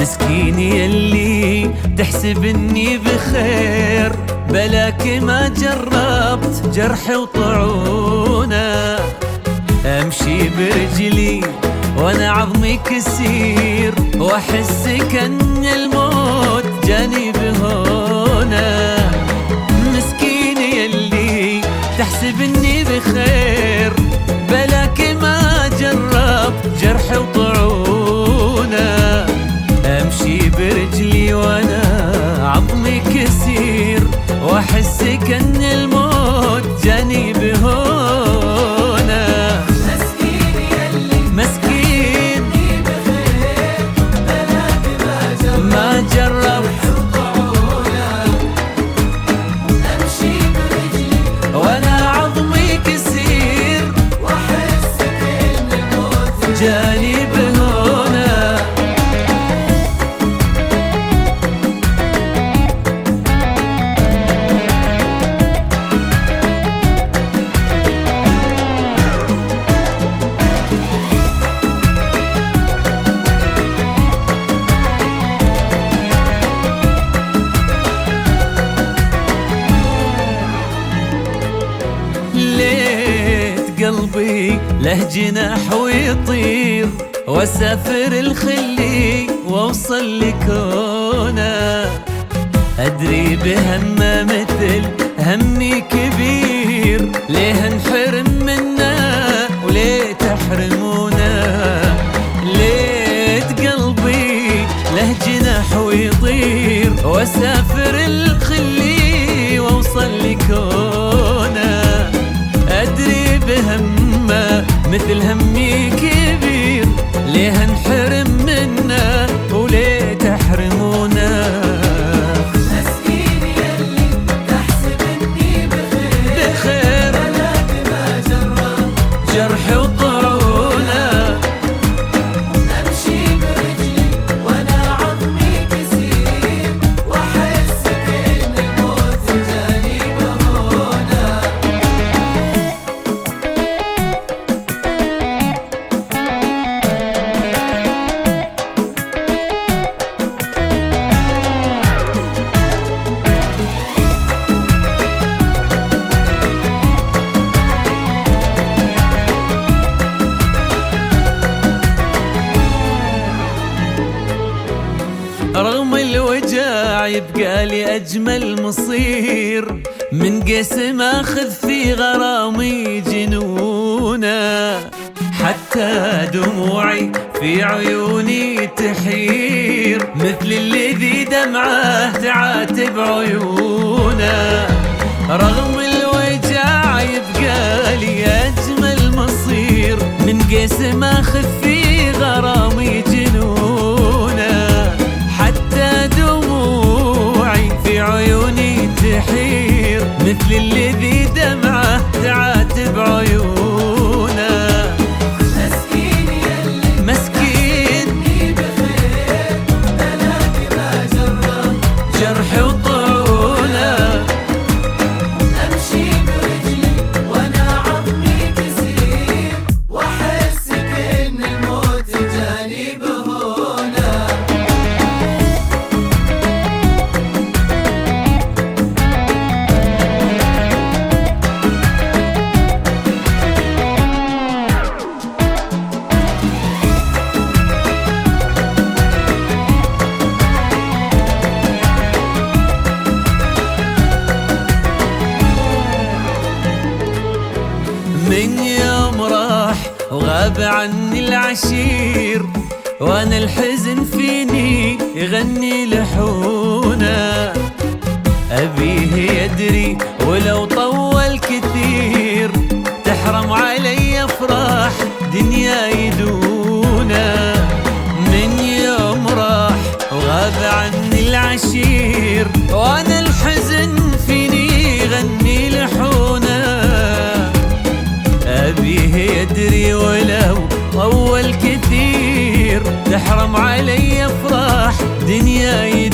مسكين يلي تحسب اني بخير بلاك ما جربت جرح وطعونه. أمشي برجلي وأنا عظمي كسير وأحس كأن الموت جاني بهونه مسكين يلي تحسب اني بخير. له جناح ويطير واسافر الخلي واوصل لكونه أدري بهمة مثل همي كبير ليه انحرم منه وليه تحرمونه ليت قلبي له جناح ويطير واسافر رغم الوجع يبقى لي أجمل مصير. من قسم أخذ في غرامي جنونه. حتى دموعي في عيوني تحير. مثل الذي دمعه تعاتب عيونه. رغم تحير وغاب عني العشير وأنا الحزن فيني يغني لحونة. ابيه يدري ولو طول كثير تحرم علي أفراح دنيا يدونه من يوم راح وغاب عني العشير وأنا الحزن تحرم علي أفراح دنيا يدور